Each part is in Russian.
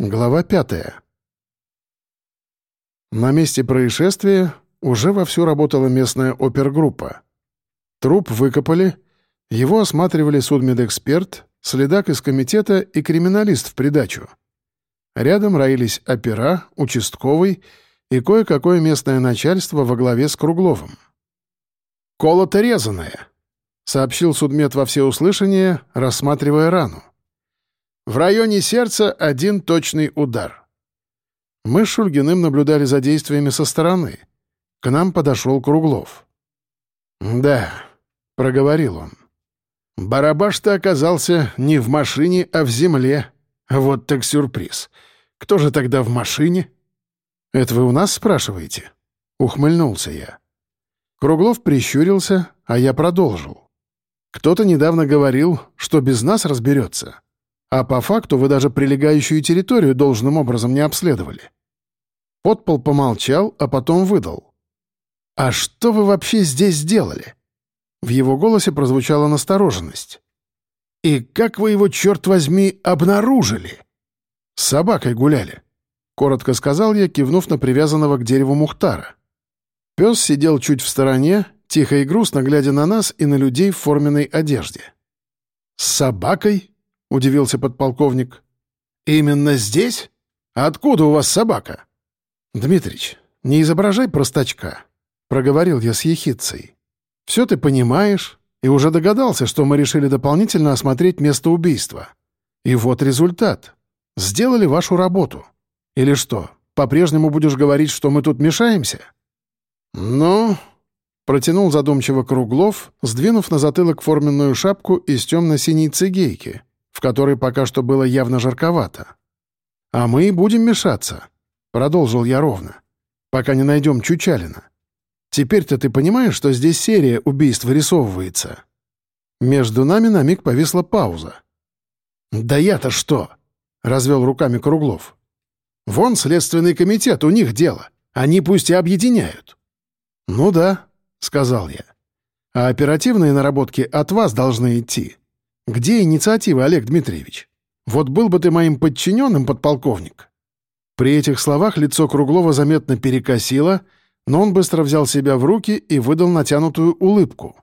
Глава пятая. На месте происшествия уже вовсю работала местная опергруппа. Труп выкопали, его осматривали судмедэксперт, следак из комитета и криминалист в придачу. Рядом роились опера, участковый и кое-какое местное начальство во главе с Кругловым. «Колото резаное», — сообщил судмед во всеуслышание, рассматривая рану. В районе сердца один точный удар. Мы с Шульгиным наблюдали за действиями со стороны. К нам подошел Круглов. «Да», — проговорил он. «Барабаш-то оказался не в машине, а в земле. Вот так сюрприз. Кто же тогда в машине?» «Это вы у нас спрашиваете?» — ухмыльнулся я. Круглов прищурился, а я продолжил. «Кто-то недавно говорил, что без нас разберется. А по факту вы даже прилегающую территорию должным образом не обследовали. Подпол помолчал, а потом выдал. «А что вы вообще здесь делали?» В его голосе прозвучала настороженность. «И как вы его, черт возьми, обнаружили?» «С собакой гуляли», — коротко сказал я, кивнув на привязанного к дереву Мухтара. Пес сидел чуть в стороне, тихо и грустно глядя на нас и на людей в форменной одежде. «С собакой?» — удивился подполковник. «Именно здесь? Откуда у вас собака?» «Дмитрич, не изображай простачка», — проговорил я с ехидцей. «Все ты понимаешь и уже догадался, что мы решили дополнительно осмотреть место убийства. И вот результат. Сделали вашу работу. Или что, по-прежнему будешь говорить, что мы тут мешаемся?» «Ну...» — протянул задумчиво Круглов, сдвинув на затылок форменную шапку из темно-синей цигейки, которой пока что было явно жарковато. «А мы и будем мешаться», — продолжил я ровно, «пока не найдем Чучалина. Теперь-то ты понимаешь, что здесь серия убийств вырисовывается?» Между нами на миг повисла пауза. «Да я-то что?» — развел руками Круглов. «Вон Следственный комитет, у них дело. Они пусть и объединяют». «Ну да», — сказал я. «А оперативные наработки от вас должны идти. Где инициатива, Олег Дмитриевич? Вот был бы ты моим подчиненным, подполковник». При этих словах лицо Круглова заметно перекосило, но он быстро взял себя в руки и выдал натянутую улыбку.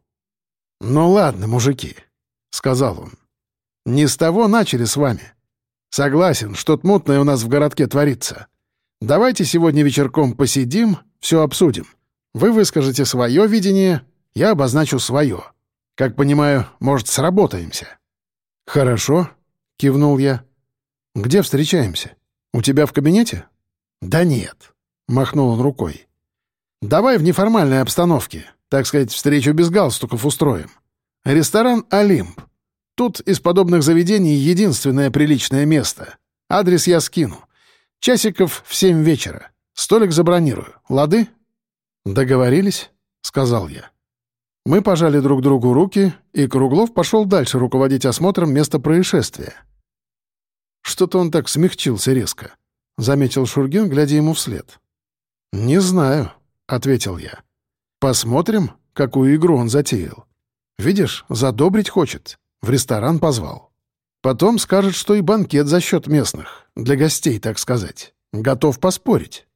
«Ну ладно, мужики», — сказал он. «Не с того начали с вами. Согласен, что-то мутное у нас в городке творится. Давайте сегодня вечерком посидим, все обсудим. Вы выскажете свое видение, я обозначу свое. Как понимаю, может, сработаемся?» «Хорошо», — кивнул я. «Где встречаемся? У тебя в кабинете?» «Да нет», — махнул он рукой. «Давай в неформальной обстановке, так сказать, встречу без галстуков устроим. Ресторан «Олимп». Тут из подобных заведений единственное приличное место. Адрес я скину. Часиков в семь вечера. Столик забронирую. Лады?» «Договорились», — сказал я. Мы пожали друг другу руки, и Круглов пошел дальше руководить осмотром места происшествия. «Что-то он так смягчился резко», — заметил Шургин, глядя ему вслед. «Не знаю», — ответил я. «Посмотрим, какую игру он затеял. Видишь, задобрить хочет. В ресторан позвал. Потом скажет, что и банкет за счет местных, для гостей, так сказать. Готов поспорить».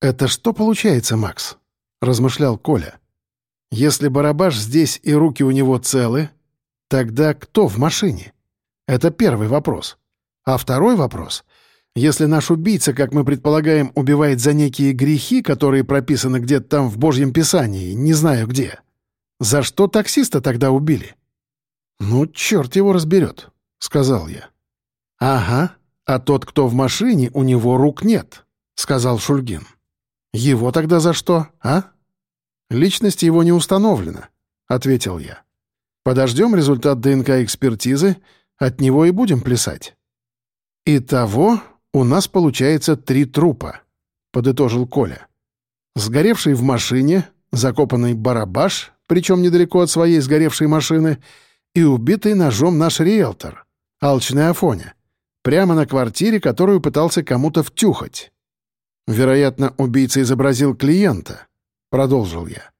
«Это что получается, Макс?» — размышлял Коля. Если Барабаш здесь и руки у него целы, тогда кто в машине? Это первый вопрос. А второй вопрос. Если наш убийца, как мы предполагаем, убивает за некие грехи, которые прописаны где-то там в Божьем Писании, не знаю где, за что таксиста тогда убили? «Ну, черт его разберет», — сказал я. «Ага, а тот, кто в машине, у него рук нет», — сказал Шульгин. «Его тогда за что, а?» «Личность его не установлена», — ответил я. «Подождем результат ДНК-экспертизы, от него и будем плясать». «Итого у нас получается три трупа», — подытожил Коля. «Сгоревший в машине, закопанный барабаш, причем недалеко от своей сгоревшей машины, и убитый ножом наш риэлтор, алчный Афоня, прямо на квартире, которую пытался кому-то втюхать. Вероятно, убийца изобразил клиента, — продолжил я.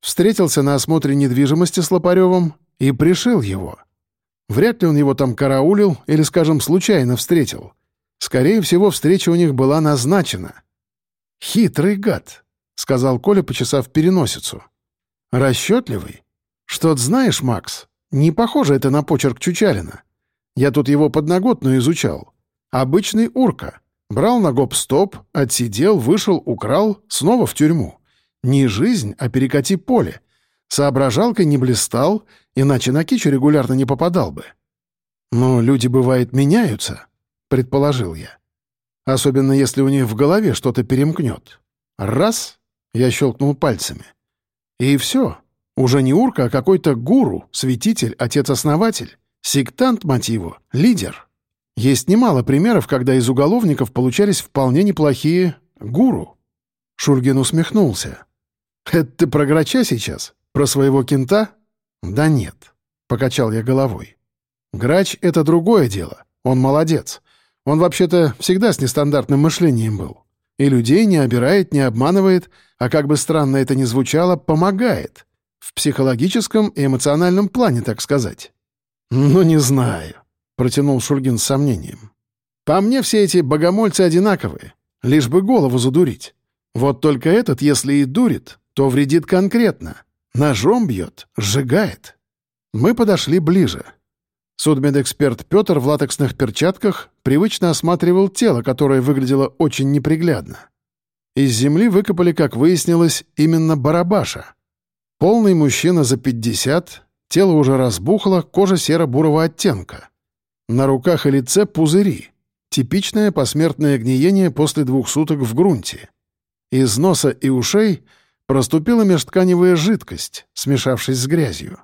Встретился на осмотре недвижимости с Лопаревым и пришил его. Вряд ли он его там караулил или, скажем, случайно встретил. Скорее всего, встреча у них была назначена. «Хитрый гад», — сказал Коля, почесав переносицу. «Расчетливый? Что-то знаешь, Макс, не похоже это на почерк Чучалина. Я тут его подноготную изучал. Обычный урка. Брал на гоп-стоп, отсидел, вышел, украл, снова в тюрьму. Не жизнь, а перекати поле. Соображалкой не блистал, иначе на кичу регулярно не попадал бы. Но люди, бывает, меняются, предположил я. Особенно если у них в голове что-то перемкнет. Раз — я щелкнул пальцами. И все. Уже не урка, а какой-то гуру, святитель, отец-основатель, сектант мотиву, лидер. Есть немало примеров, когда из уголовников получались вполне неплохие гуру. Шульгин усмехнулся. «Это ты про грача сейчас? Про своего кента?» «Да нет», — покачал я головой. «Грач — это другое дело. Он молодец. Он вообще-то всегда с нестандартным мышлением был. И людей не обирает, не обманывает, а как бы странно это ни звучало, помогает. В психологическом и эмоциональном плане, так сказать. «Ну, не знаю», — протянул Шульгин с сомнением. «По мне все эти богомольцы одинаковые, лишь бы голову задурить. Вот только этот, если и дурит, то вредит конкретно. Ножом бьет, сжигает». Мы подошли ближе. Судмедэксперт Петр в латексных перчатках привычно осматривал тело, которое выглядело очень неприглядно. Из земли выкопали, как выяснилось, именно барабаша. Полный мужчина за 50, тело уже разбухло, кожа серо-бурого оттенка. На руках и лице пузыри. Типичное посмертное гниение после двух суток в грунте. Из носа и ушей проступила межтканевая жидкость, смешавшись с грязью.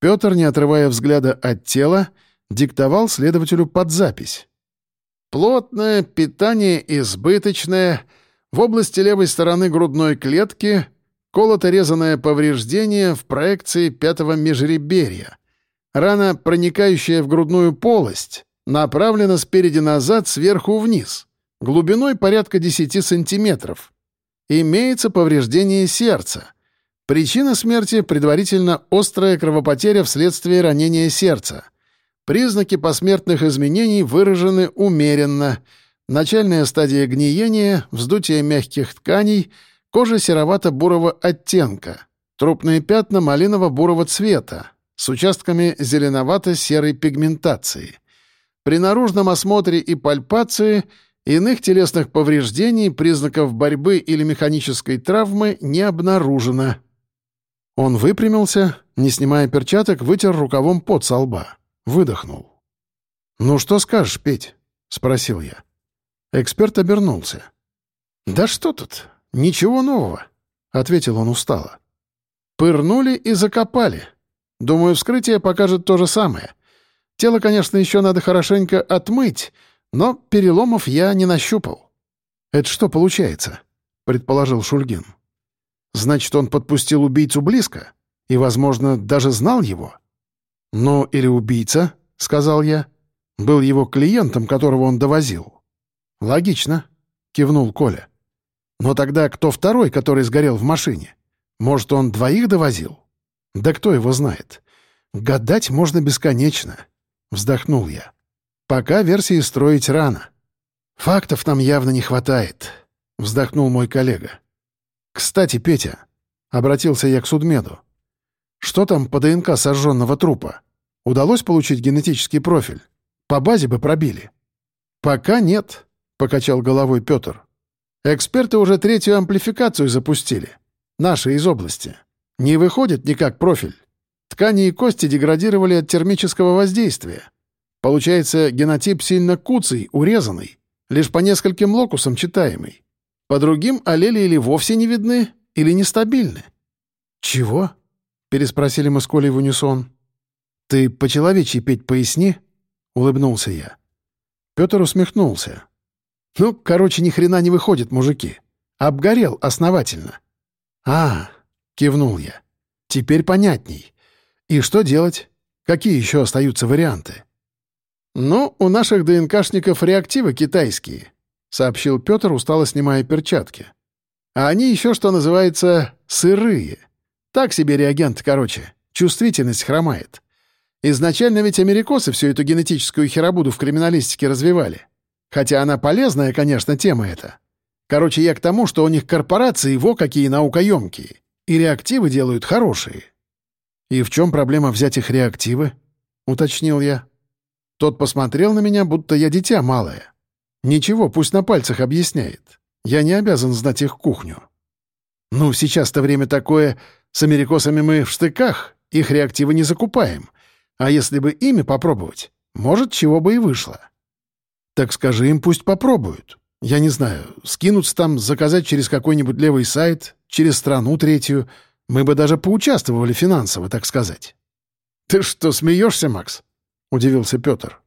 Петр, не отрывая взгляда от тела, диктовал следователю под запись. «Плотное, питание избыточное, в области левой стороны грудной клетки колото-резанное повреждение в проекции пятого межреберья. Рана, проникающая в грудную полость, направлена спереди назад, сверху вниз, глубиной порядка 10 сантиметров. Имеется повреждение сердца. Причина смерти — предварительно острая кровопотеря вследствие ранения сердца. Признаки посмертных изменений выражены умеренно. Начальная стадия гниения, вздутие мягких тканей, кожа серовато-бурого оттенка, трупные пятна малиново-бурого цвета, с участками зеленовато-серой пигментации. При наружном осмотре и пальпации иных телесных повреждений, признаков борьбы или механической травмы не обнаружено. Он выпрямился, не снимая перчаток, вытер рукавом пот со лба. Выдохнул. «Ну что скажешь, Петь?» — спросил я. Эксперт обернулся. «Да что тут? Ничего нового», — ответил он устало. «Пырнули и закопали. Думаю, вскрытие покажет то же самое. Тело, конечно, еще надо хорошенько отмыть, но переломов я не нащупал». «Это что получается?» — предположил Шульгин. Значит, он подпустил убийцу близко и, возможно, даже знал его. «Ну, или убийца», — сказал я, — «был его клиентом, которого он довозил». «Логично», — кивнул Коля. «Но тогда кто второй, который сгорел в машине? Может, он двоих довозил?» «Да кто его знает? Гадать можно бесконечно», — вздохнул я. «Пока версии строить рано». «Фактов нам явно не хватает», — вздохнул мой коллега. «Кстати, Петя», — обратился я к судмеду, «что там по ДНК сожженного трупа? Удалось получить генетический профиль? По базе бы пробили». «Пока нет», — покачал головой Петр. «Эксперты уже третью амплификацию запустили. Наши из области. Не выходит никак профиль. Ткани и кости деградировали от термического воздействия. Получается, генотип сильно куцый, урезанный, лишь по нескольким локусам читаемый. По другим аллели или вовсе не видны, или нестабильны. «Чего?» — переспросили мы с Колей в унисон. «Ты по-человечьи петь поясни?» — улыбнулся я. Петр усмехнулся. «Ну, короче, ни хрена не выходит, мужики. Обгорел основательно». «А, — кивнул я. «Теперь понятней. И что делать? Какие еще остаются варианты?» «Ну, у наших ДНКшников реактивы китайские сообщил Петр, устало снимая перчатки. «А они еще, что называется, сырые. Так себе реагент, короче. Чувствительность хромает. Изначально ведь америкосы всю эту генетическую херабуду в криминалистике развивали. Хотя она полезная, конечно, тема эта. Короче, я к тому, что у них корпорации во какие наукоемкие. И реактивы делают хорошие. «И в чем проблема взять их реактивы?» — уточнил я. Тот посмотрел на меня, будто я дитя малое. «Ничего, пусть на пальцах объясняет. Я не обязан знать их кухню». «Ну, сейчас-то время такое. С америкосами мы в штыках, их реактивы не закупаем. А если бы ими попробовать, может, чего бы и вышло». «Так скажи им, пусть попробуют. Я не знаю, скинуться там, заказать через какой-нибудь левый сайт, через страну третью. Мы бы даже поучаствовали финансово, так сказать». «Ты что, смеешься, Макс?» — удивился Петр.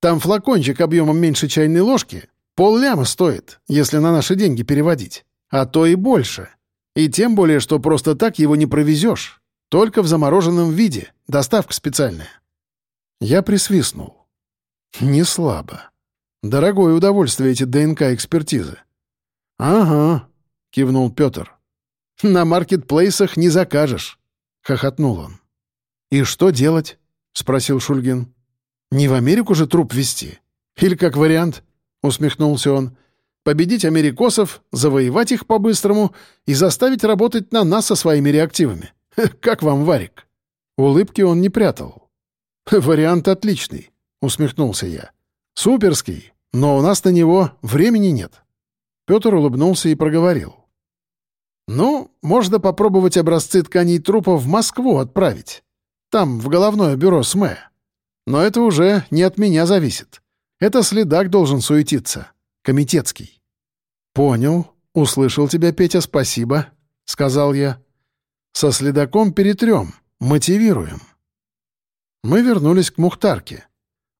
«Там флакончик объемом меньше чайной ложки пол ляма стоит, если на наши деньги переводить, а то и больше. И тем более, что просто так его не провезешь. Только в замороженном виде, доставка специальная». Я присвистнул. «Не слабо. Дорогое удовольствие эти ДНК-экспертизы». «Ага», — кивнул Петр. «На маркетплейсах не закажешь», — хохотнул он. «И что делать?» — спросил Шульгин. «Не в Америку же труп везти? Или как вариант?» — усмехнулся он. «Победить америкосов, завоевать их по-быстрому и заставить работать на нас со своими реактивами. Как вам, Варик?» Улыбки он не прятал. «Вариант отличный», — усмехнулся я. «Суперский, но у нас на него времени нет». Петр улыбнулся и проговорил. «Ну, можно попробовать образцы тканей трупов в Москву отправить. Там, в головное бюро СМЭ. Но это уже не от меня зависит. Это следак должен суетиться. Комитетский». «Понял. Услышал тебя, Петя, спасибо», — сказал я. «Со следаком перетрем. Мотивируем». Мы вернулись к Мухтарке.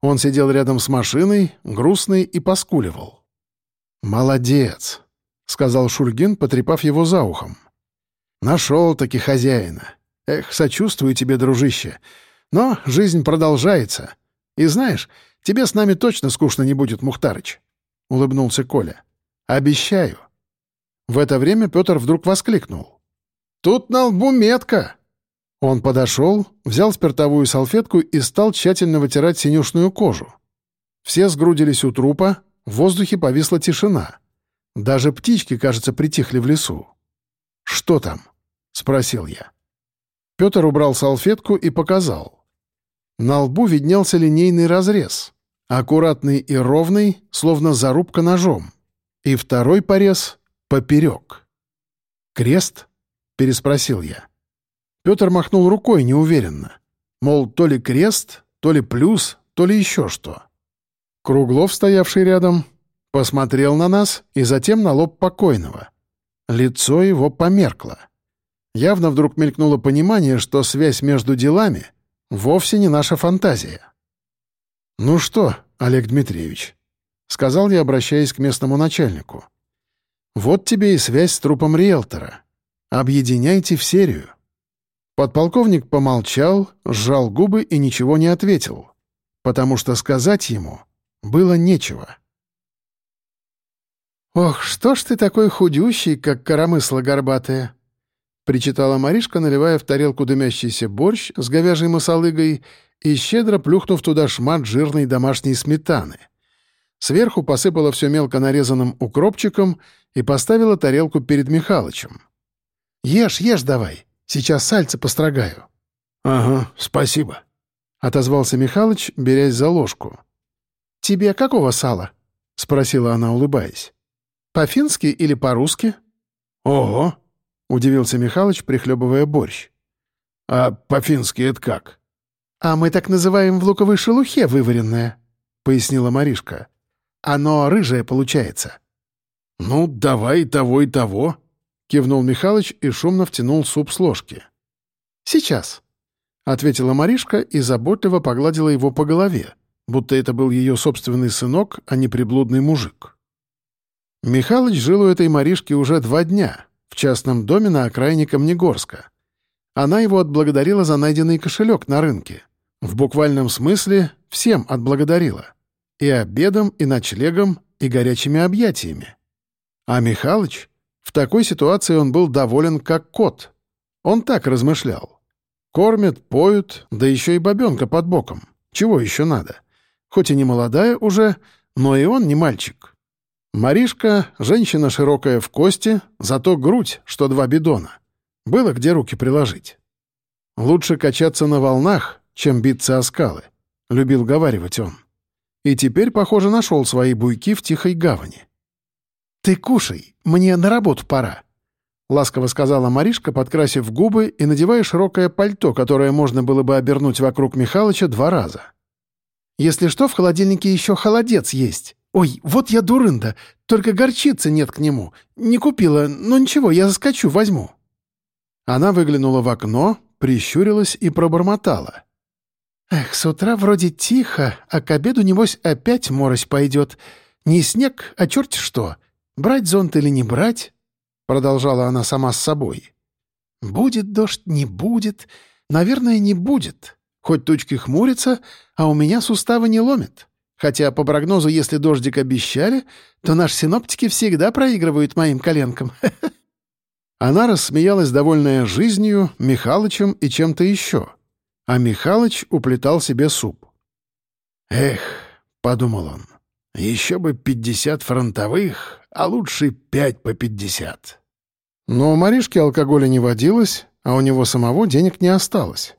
Он сидел рядом с машиной, грустный и поскуливал. «Молодец», — сказал Шульгин, потрепав его за ухом. «Нашел-таки хозяина. Эх, сочувствую тебе, дружище. Но жизнь продолжается. И знаешь, тебе с нами точно скучно не будет, Мухтарыч», — улыбнулся Коля. «Обещаю». В это время Петр вдруг воскликнул. «Тут на лбу метка!» Он подошел, взял спиртовую салфетку и стал тщательно вытирать синюшную кожу. Все сгрудились у трупа, в воздухе повисла тишина. Даже птички, кажется, притихли в лесу. «Что там?» — спросил я. Петр убрал салфетку и показал. На лбу виднелся линейный разрез, аккуратный и ровный, словно зарубка ножом, и второй порез — поперек. «Крест?» — переспросил я. Петр махнул рукой неуверенно. Мол, то ли крест, то ли плюс, то ли еще что. Круглов, стоявший рядом, посмотрел на нас и затем на лоб покойного. Лицо его померкло. Явно вдруг мелькнуло понимание, что связь между делами вовсе не наша фантазия. «Ну что, Олег Дмитриевич», — сказал я, обращаясь к местному начальнику, — «вот тебе и связь с трупом риэлтора. Объединяйте в серию». Подполковник помолчал, сжал губы и ничего не ответил, потому что сказать ему было нечего. «Ох, что ж ты такой худющий, как коромысло горбатая!» — причитала Маришка, наливая в тарелку дымящийся борщ с говяжьей масалыгой и щедро плюхнув туда шмат жирной домашней сметаны. Сверху посыпала все мелко нарезанным укропчиком и поставила тарелку перед Михалычем. «Ешь, ешь давай!» Сейчас сальце построгаю». «Ага, спасибо», — отозвался Михалыч, берясь за ложку. «Тебе какого сала?» — спросила она, улыбаясь. «По-фински или по-русски?» «Ого!» — удивился Михалыч, прихлебывая борщ. «А по-фински это как?» «А мы так называем в луковой шелухе вываренное», — пояснила Маришка. «Оно рыжее получается». «Ну, давай того, и того», Кивнул Михалыч и шумно втянул суп с ложки. «Сейчас», — ответила Маришка и заботливо погладила его по голове, будто это был ее собственный сынок, а не приблудный мужик. Михалыч жил у этой Маришки уже два дня, в частном доме на окраине Камнегорска. Она его отблагодарила за найденный кошелек на рынке. В буквальном смысле всем отблагодарила. И обедом, и ночлегом, и горячими объятиями. А Михалыч в такой ситуации он был доволен как кот. Он так размышлял. Кормят, поют, да еще и бабенка под боком. Чего еще надо? Хоть и не молодая уже, но и он не мальчик. Маришка — женщина широкая в кости, зато грудь, что два бидона. Было где руки приложить. Лучше качаться на волнах, чем биться о скалы, — любил говаривать он. И теперь, похоже, нашел свои буйки в тихой гавани. «Ты кушай, мне на работу пора», — ласково сказала Маришка, подкрасив губы и надевая широкое пальто, которое можно было бы обернуть вокруг Михалыча два раза. «Если что, в холодильнике еще холодец есть. Ой, вот я дурында, только горчицы нет к нему. Не купила, но ничего, я заскочу, возьму». Она выглянула в окно, прищурилась и пробормотала. «Эх, с утра вроде тихо, а к обеду, небось, опять морось пойдет. Не снег, а черт что. Брать зонт или не брать?» Продолжала она сама с собой. «Будет дождь, не будет. Наверное, не будет. Хоть тучки хмурятся, а у меня суставы не ломят. Хотя, по прогнозу, если дождик обещали, то наши синоптики всегда проигрывают моим коленкам. Она рассмеялась, довольная жизнью, Михалычем и чем-то еще. А Михалыч уплетал себе суп. «Эх», — подумал он, — «еще бы пятьдесят фронтовых, а лучше пять по пятьдесят». Но у Маришки алкоголя не водилось, а у него самого денег не осталось.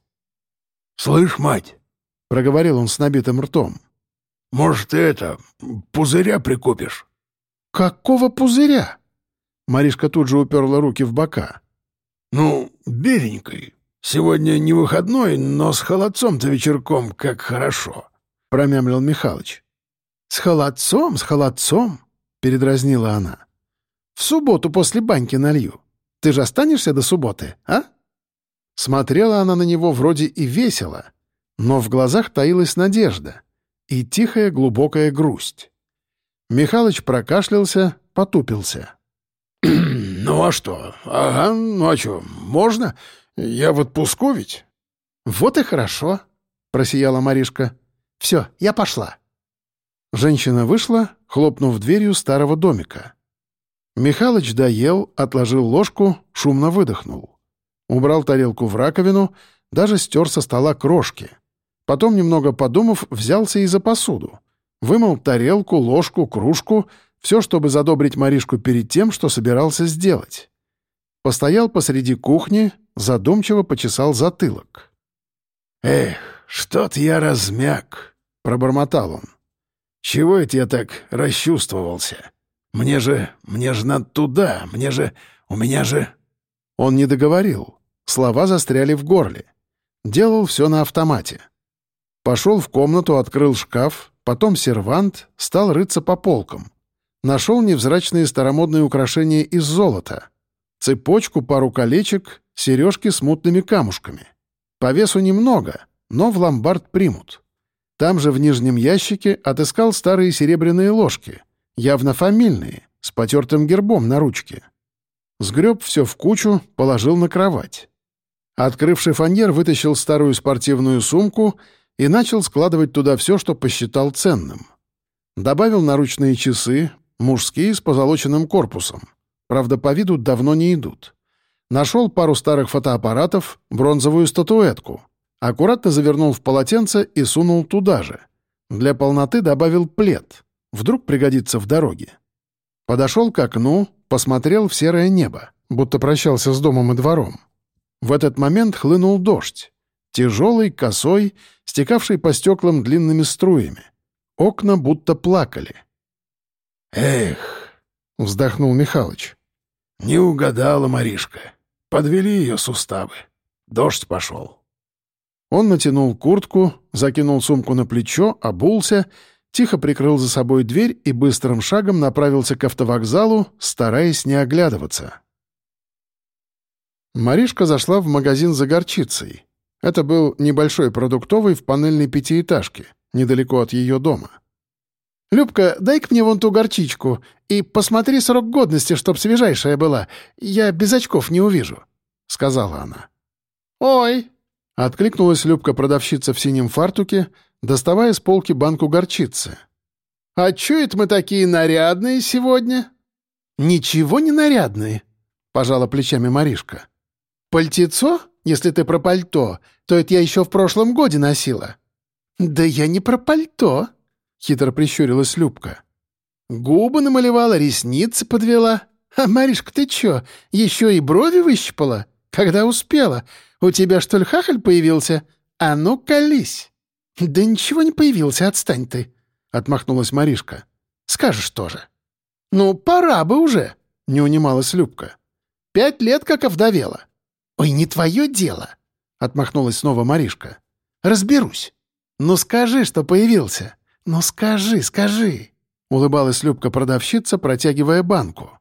«Слышь, мать», — проговорил он с набитым ртом, — «может, ты это, пузыря прикупишь?» «Какого пузыря?» Маришка тут же уперла руки в бока. «Ну, беленькой. Сегодня не выходной, но с холодцом-то вечерком как хорошо», — промямлил Михалыч. «С холодцом, с холодцом?» — передразнила она. «В субботу после баньки налью. Ты же останешься до субботы, а?» Смотрела она на него вроде и весело, но в глазах таилась надежда и тихая глубокая грусть. Михалыч прокашлялся, потупился. «Ну а что? Ага, ну а что, можно? Я в отпуску ведь?» «Вот и хорошо», — просияла Маришка. «Все, я пошла». Женщина вышла, хлопнув дверью старого домика. Михалыч доел, отложил ложку, шумно выдохнул. Убрал тарелку в раковину, даже стер со стола крошки. Потом, немного подумав, взялся и за посуду. Вымыл тарелку, ложку, кружку, все, чтобы задобрить Маришку перед тем, что собирался сделать. Постоял посреди кухни, задумчиво почесал затылок. «Эх, что-то я размяк», — пробормотал он. «Чего это я так расчувствовался? Мне же, мне же надо туда, мне же, у меня же...» Он не договорил. Слова застряли в горле. Делал все на автомате. Пошел в комнату, открыл шкаф, потом сервант, стал рыться по полкам. Нашел невзрачные старомодные украшения из золота. Цепочку, пару колечек, сережки с мутными камушками. По весу немного, но в ломбард примут. Там же в нижнем ящике отыскал старые серебряные ложки, явно фамильные, с потертым гербом на ручке. Сгреб все в кучу, положил на кровать. Открыв шифоньер, вытащил старую спортивную сумку и начал складывать туда все, что посчитал ценным. Добавил наручные часы, Мужские с позолоченным корпусом. Правда, по виду давно не идут. Нашел пару старых фотоаппаратов, бронзовую статуэтку. Аккуратно завернул в полотенце и сунул туда же. Для полноты добавил плед. Вдруг пригодится в дороге. Подошел к окну, посмотрел в серое небо, будто прощался с домом и двором. В этот момент хлынул дождь. Тяжелый, косой, стекавший по стеклам длинными струями. Окна будто плакали. «Эх!» — вздохнул Михалыч. «Не угадала Маришка. Подвели ее суставы. Дождь пошел». Он натянул куртку, закинул сумку на плечо, обулся, тихо прикрыл за собой дверь и быстрым шагом направился к автовокзалу, стараясь не оглядываться. Маришка зашла в магазин за горчицей. Это был небольшой продуктовый в панельной пятиэтажке, недалеко от ее дома. «Любка, дай-ка мне вон ту горчичку и посмотри срок годности, чтоб свежайшая была. Я без очков не увижу», — сказала она. «Ой!» — откликнулась Любка-продавщица в синем фартуке, доставая с полки банку горчицы. «А чё это мы такие нарядные сегодня?» «Ничего не нарядные», — пожала плечами Маришка. «Пальтецо? Если ты про пальто, то это я еще в прошлом годе носила». «Да я не про пальто», хитро прищурилась Любка. «Губы намалевала, ресницы подвела. А, Маришка, ты чё, еще и брови выщипала? Когда успела? У тебя, что ли, хахаль появился? А ну, колись!» «Да ничего не появился, отстань ты!» — отмахнулась Маришка. «Скажешь тоже». «Ну, пора бы уже!» — не унималась Любка. «Пять лет как овдовела». «Ой, не твое дело!» — отмахнулась снова Маришка. «Разберусь». «Ну скажи, что появился. Ну скажи, скажи!» — улыбалась Любка-продавщица, протягивая банку.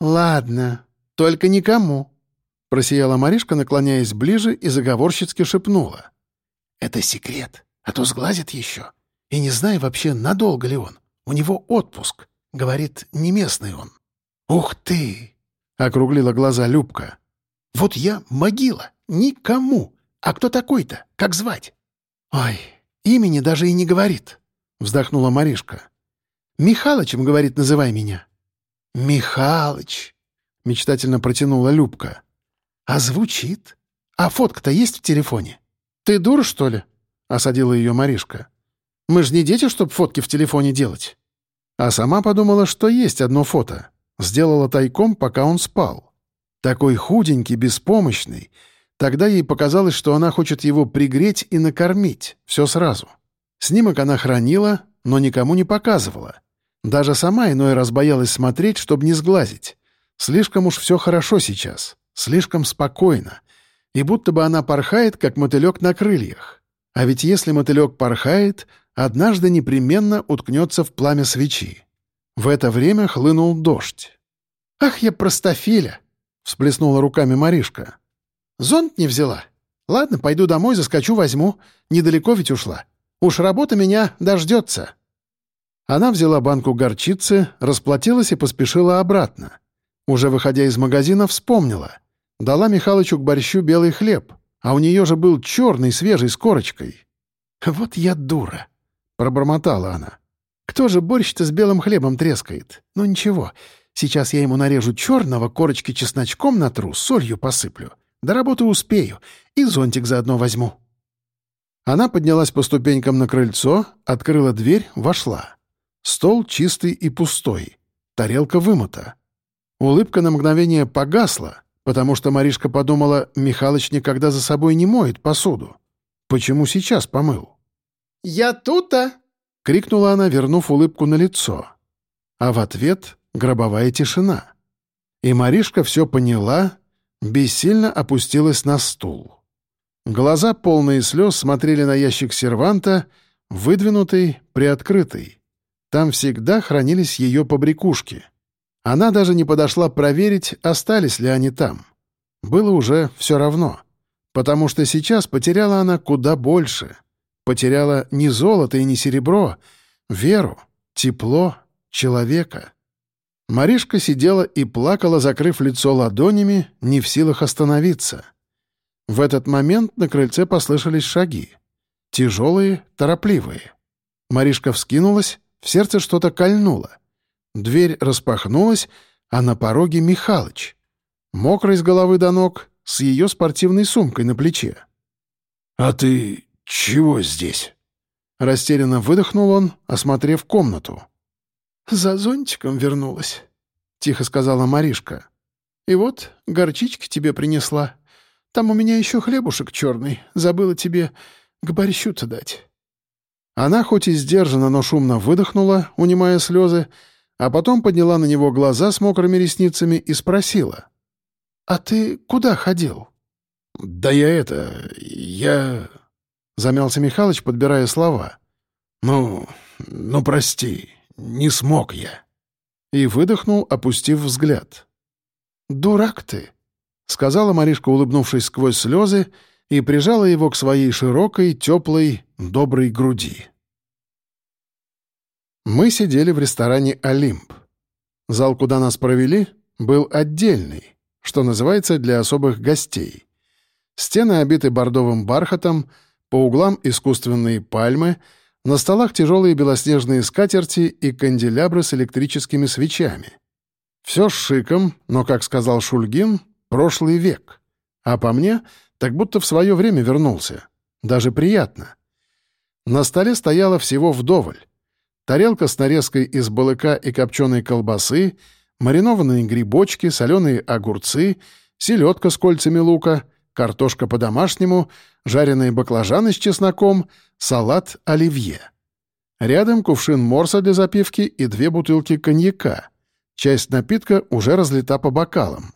«Ладно, только никому», — просияла Маришка, наклоняясь ближе и заговорщицки шепнула. «Это секрет, а то сглазит еще. И не знаю вообще, надолго ли он. У него отпуск. Говорит, не местный он». «Ух ты!» — округлила глаза Любка. «Вот я могила. Никому. А кто такой-то? Как звать?» «Ой, имени даже и не говорит», — вздохнула Маришка. «Михалычем, говорит, называй меня». «Михалыч», — мечтательно протянула Любка. «А звучит? А фотка-то есть в телефоне?» «Ты дура, что ли?» — осадила ее Маришка. «Мы же не дети, чтобы фотки в телефоне делать». А сама подумала, что есть одно фото. Сделала тайком, пока он спал. Такой худенький, беспомощный — Тогда ей показалось, что она хочет его пригреть и накормить, все сразу. Снимок она хранила, но никому не показывала. Даже сама иной раз боялась смотреть, чтобы не сглазить. Слишком уж все хорошо сейчас, слишком спокойно. И будто бы она порхает, как мотылек на крыльях. А ведь если мотылек порхает, однажды непременно уткнется в пламя свечи. В это время хлынул дождь. «Ах, я простофиля!» — всплеснула руками Маришка. Зонт не взяла. Ладно, пойду домой, заскочу, возьму. Недалеко ведь ушла. Уж работа меня дождется. Она взяла банку горчицы, расплатилась и поспешила обратно. Уже выходя из магазина, вспомнила. Дала Михалычу к борщу белый хлеб, а у нее же был черный, свежий, с корочкой. «Вот я дура», — пробормотала она. «Кто же борщ-то с белым хлебом трескает? Ну ничего, сейчас я ему нарежу черного, корочки чесночком натру, солью посыплю. До работы успею. И зонтик заодно возьму». Она поднялась по ступенькам на крыльцо, открыла дверь, вошла. Стол чистый и пустой. Тарелка вымыта. Улыбка на мгновение погасла, потому что Маришка подумала, Михалыч никогда за собой не моет посуду. Почему сейчас помыл? «Я тут-то!» — крикнула она, вернув улыбку на лицо. А в ответ — гробовая тишина. И Маришка все поняла бессильно опустилась на стул. Глаза, полные слез, смотрели на ящик серванта, выдвинутый, приоткрытый. Там всегда хранились ее побрякушки. Она даже не подошла проверить, остались ли они там. Было уже все равно. Потому что сейчас потеряла она куда больше. Потеряла не золото и не серебро, веру, тепло, человека. Маришка сидела и плакала, закрыв лицо ладонями, не в силах остановиться. В этот момент на крыльце послышались шаги. Тяжелые, торопливые. Маришка вскинулась, в сердце что-то кольнуло. Дверь распахнулась, а на пороге Михалыч. Мокрый с головы до ног, с ее спортивной сумкой на плече. «А ты чего здесь?» Растерянно выдохнул он, осмотрев комнату. «За зонтиком вернулась», — тихо сказала Маришка. «И вот горчички тебе принесла. Там у меня еще хлебушек черный. Забыла тебе к борщу-то дать». Она хоть и сдержанно, но шумно выдохнула, унимая слезы, а потом подняла на него глаза с мокрыми ресницами и спросила. «А ты куда ходил?» «Да я это... я...» — замялся Михалыч, подбирая слова. «Ну... ну, прости. Не смог я». И выдохнул, опустив взгляд. «Дурак ты», — сказала Маришка, улыбнувшись сквозь слезы, и прижала его к своей широкой, теплой, доброй груди. Мы сидели в ресторане «Олимп». Зал, куда нас провели, был отдельный, что называется, для особых гостей. Стены обиты бордовым бархатом, по углам искусственные пальмы — на столах тяжелые белоснежные скатерти и канделябры с электрическими свечами. Все с шиком, но, как сказал Шульгин, прошлый век. А по мне, так будто в свое время вернулся. Даже приятно. На столе стояло всего вдоволь. тарелка с нарезкой из балыка и копченой колбасы, маринованные грибочки, соленые огурцы, селедка с кольцами лука, картошка по-домашнему, жареные баклажаны с чесноком, салат оливье. Рядом кувшин морса для запивки и две бутылки коньяка. Часть напитка уже разлита по бокалам.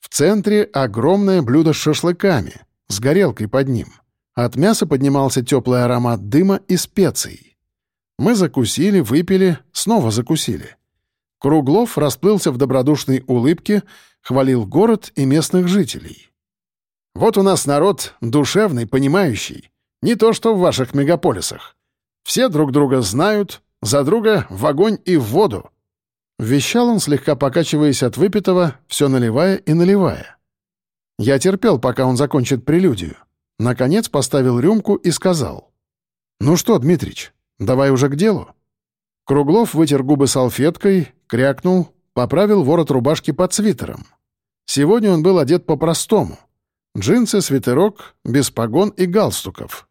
В центре огромное блюдо с шашлыками, с горелкой под ним. От мяса поднимался теплый аромат дыма и специй. Мы закусили, выпили, снова закусили. Круглов расплылся в добродушной улыбке, хвалил город и местных жителей. «Вот у нас народ душевный, понимающий. Не то что в ваших мегаполисах. Все друг друга знают, за друга в огонь и в воду. Вещал он, слегка покачиваясь от выпитого, все наливая и наливая. Я терпел, пока он закончит прелюдию. Наконец поставил рюмку и сказал. «Ну что, Дмитрич, давай уже к делу». Круглов вытер губы салфеткой, крякнул, поправил ворот рубашки под свитером. Сегодня он был одет по-простому. Джинсы, свитерок, без погон и галстуков.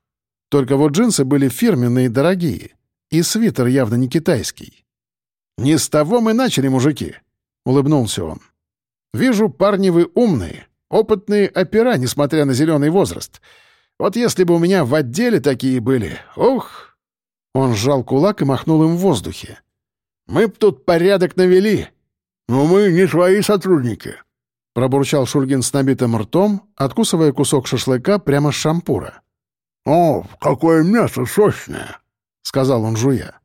Только вот джинсы были фирменные и дорогие, и свитер явно не китайский. «Не с того мы начали, мужики», — улыбнулся он. «Вижу, парни вы умные, опытные опера, несмотря на зеленый возраст. Вот если бы у меня в отделе такие были, ух!» Он сжал кулак и махнул им в воздухе. «Мы б тут порядок навели». «Но мы не свои сотрудники», — пробурчал Шульгин с набитым ртом, откусывая кусок шашлыка прямо с шампура. «О, какое мясо сочное!» — сказал он жуя.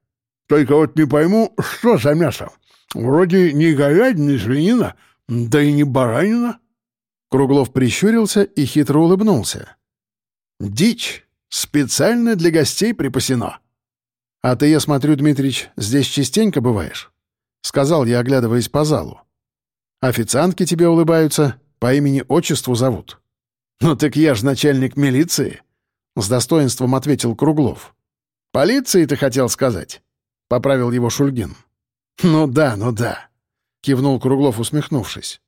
Только вот не пойму, что за мясо. Вроде не говядина, не свинина, да и не баранина». Круглов прищурился и хитро улыбнулся. «Дичь. Специально для гостей припасено». «А ты, я смотрю, Дмитрич, здесь частенько бываешь?» — сказал я, оглядываясь по залу. «Официантки тебе улыбаются, по имени-отчеству зовут». «Ну так я ж начальник милиции», — с достоинством ответил Круглов. «Полиции ты хотел сказать?» — поправил его Шульгин. «Ну да, ну да», — кивнул Круглов, усмехнувшись.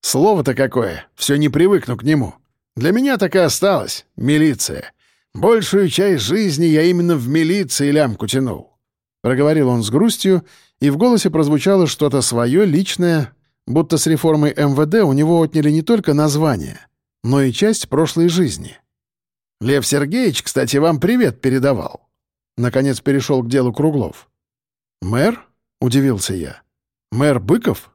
«Слово-то какое, все не привыкну к нему. Для меня так и осталось — милиция. Большую часть жизни я именно в милиции лямку тянул». Проговорил он с грустью, и в голосе прозвучало что-то свое, личное, будто с реформой МВД у него отняли не только название, но и часть прошлой жизни. «Лев Сергеевич, кстати, вам привет передавал». Наконец перешел к делу Круглов. «Мэр?» — удивился я. «Мэр Быков?»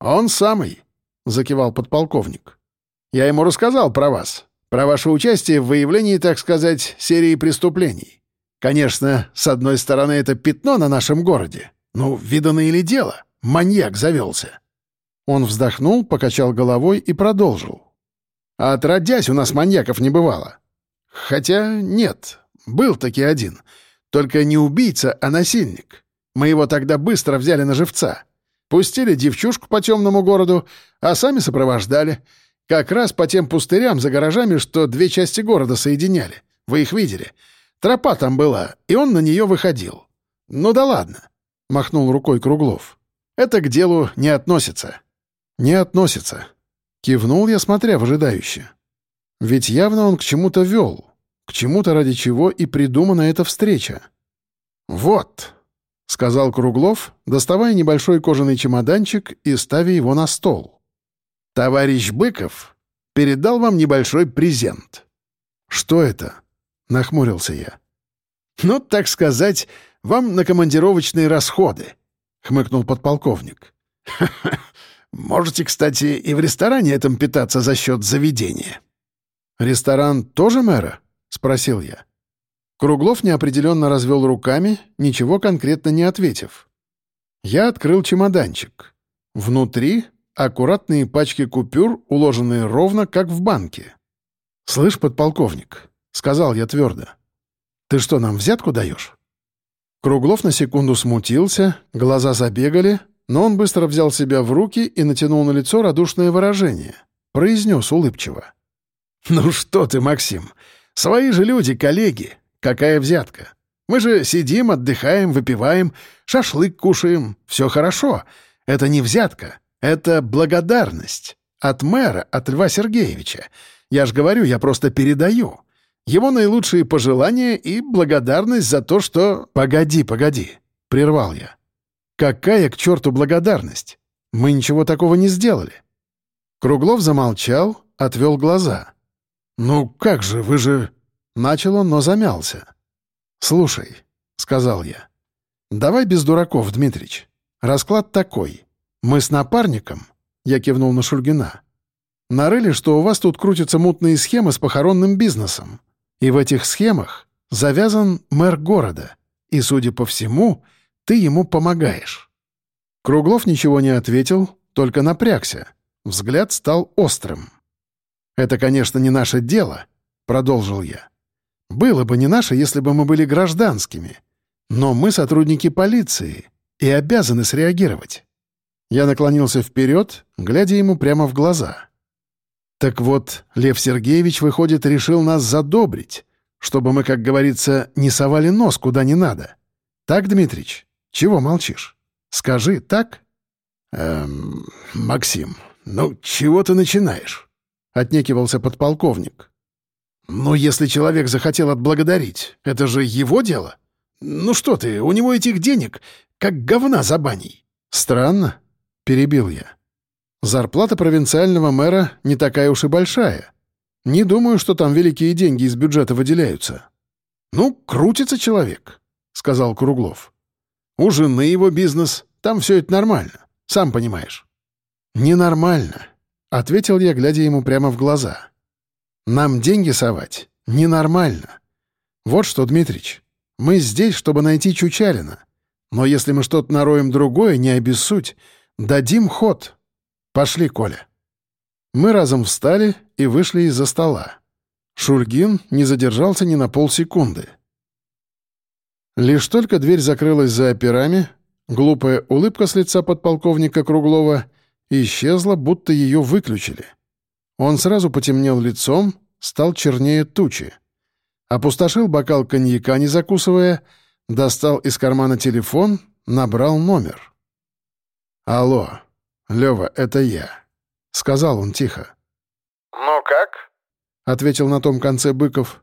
«Он самый», — закивал подполковник. «Я ему рассказал про вас, про ваше участие в выявлении, так сказать, серии преступлений. Конечно, с одной стороны, это пятно на нашем городе. Ну, видано или дело, маньяк завелся». Он вздохнул, покачал головой и продолжил. «А отродясь, у нас маньяков не бывало. Хотя нет, был таки один. Только не убийца, а насильник. Мы его тогда быстро взяли на живца. Пустили девчушку по темному городу, а сами сопровождали. Как раз по тем пустырям за гаражами, что две части города соединяли. Вы их видели. Тропа там была, и он на нее выходил. Ну да ладно, — махнул рукой Круглов. Это к делу не относится. Не относится. Кивнул я, смотря выжидающе. Ведь явно он к чему-то вел, к чему-то ради чего и придумана эта встреча. Вот, — сказал Круглов, доставая небольшой кожаный чемоданчик и ставя его на стол. «Товарищ Быков передал вам небольшой презент». «Что это?» — нахмурился я. «Ну, так сказать, вам на командировочные расходы», — хмыкнул подполковник. «Ха -ха. Можете, кстати, и в ресторане этом питаться за счет заведения». «Ресторан тоже мэра?» — спросил я. Круглов неопределенно развел руками, ничего конкретно не ответив. Я открыл чемоданчик. Внутри — аккуратные пачки купюр, уложенные ровно, как в банке. «Слышь, подполковник», — сказал я твердо, — «ты что, нам взятку даешь?» Круглов на секунду смутился, глаза забегали, но он быстро взял себя в руки и натянул на лицо радушное выражение. Произнес улыбчиво. «Ну что ты, Максим, свои же люди, коллеги, Какая взятка? Мы же сидим, отдыхаем, выпиваем, шашлык кушаем. Все хорошо. Это не взятка. Это благодарность. От мэра, от Льва Сергеевича. Я ж говорю, я просто передаю. Его наилучшие пожелания и благодарность за то, что... Погоди, погоди. прервал я. «Какая к черту благодарность? Мы ничего такого не сделали». Круглов замолчал, отвел глаза. «Ну как же, вы же...» Начал он, но замялся. «Слушай», — сказал я, — «давай без дураков, Дмитрич. Расклад такой. Мы с напарником, — я кивнул на Шульгина, — нарыли, что у вас тут крутятся мутные схемы с похоронным бизнесом. И в этих схемах завязан мэр города. И, судя по всему, ты ему помогаешь». Круглов ничего не ответил, только напрягся. Взгляд стал острым. «Это, конечно, не наше дело», — продолжил я. «Было бы не наше, если бы мы были гражданскими. Но мы сотрудники полиции и обязаны среагировать». Я наклонился вперед, глядя ему прямо в глаза. «Так вот, Лев Сергеевич, выходит, решил нас задобрить, чтобы мы, как говорится, не совали нос куда не надо. Так, Дмитрич? Чего молчишь? Скажи, так?» «Эм, Максим, ну чего ты начинаешь?» — отнекивался подполковник. «Ну, если человек захотел отблагодарить, это же его дело. Ну что ты, у него этих денег, как говна за баней». «Странно», — перебил я. «Зарплата провинциального мэра не такая уж и большая. Не думаю, что там великие деньги из бюджета выделяются». «Ну, крутится человек», — сказал Круглов. «У жены его бизнес, там все это нормально, сам понимаешь». «Ненормально», — ответил я, глядя ему прямо в глаза. «Нам деньги совать ненормально. Вот что, Дмитрич, мы здесь, чтобы найти Чучалина. Но если мы что-то нароем другое, не обессудь, дадим ход. Пошли, Коля». Мы разом встали и вышли из-за стола. Шульгин не задержался ни на полсекунды. Лишь только дверь закрылась за операми, глупая улыбка с лица подполковника Круглова исчезла, будто ее выключили. Он сразу потемнел лицом, стал чернее тучи. Опустошил бокал коньяка, не закусывая, достал из кармана телефон, набрал номер. «Алло, Лёва, это я», — сказал он тихо. «Ну как?» — ответил на том конце Быков.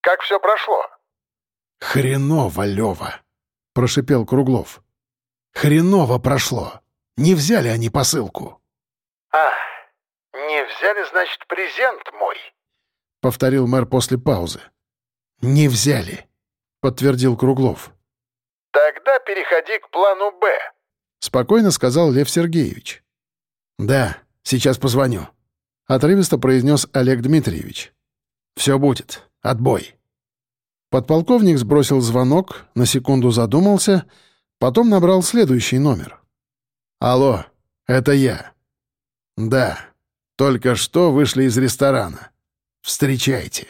«Как все прошло?» «Хреново, Лёва», — прошипел Круглов. «Хреново прошло. Не взяли они посылку». «А, не взяли, значит, презент мой», — повторил мэр после паузы. «Не взяли», — подтвердил Круглов. «Тогда переходи к плану «Б», — спокойно сказал Лев Сергеевич. «Да, сейчас позвоню», — отрывисто произнес Олег Дмитриевич. «Все будет. Отбой». Подполковник сбросил звонок, на секунду задумался, потом набрал следующий номер. «Алло, это я». «Да, только что вышли из ресторана. Встречайте».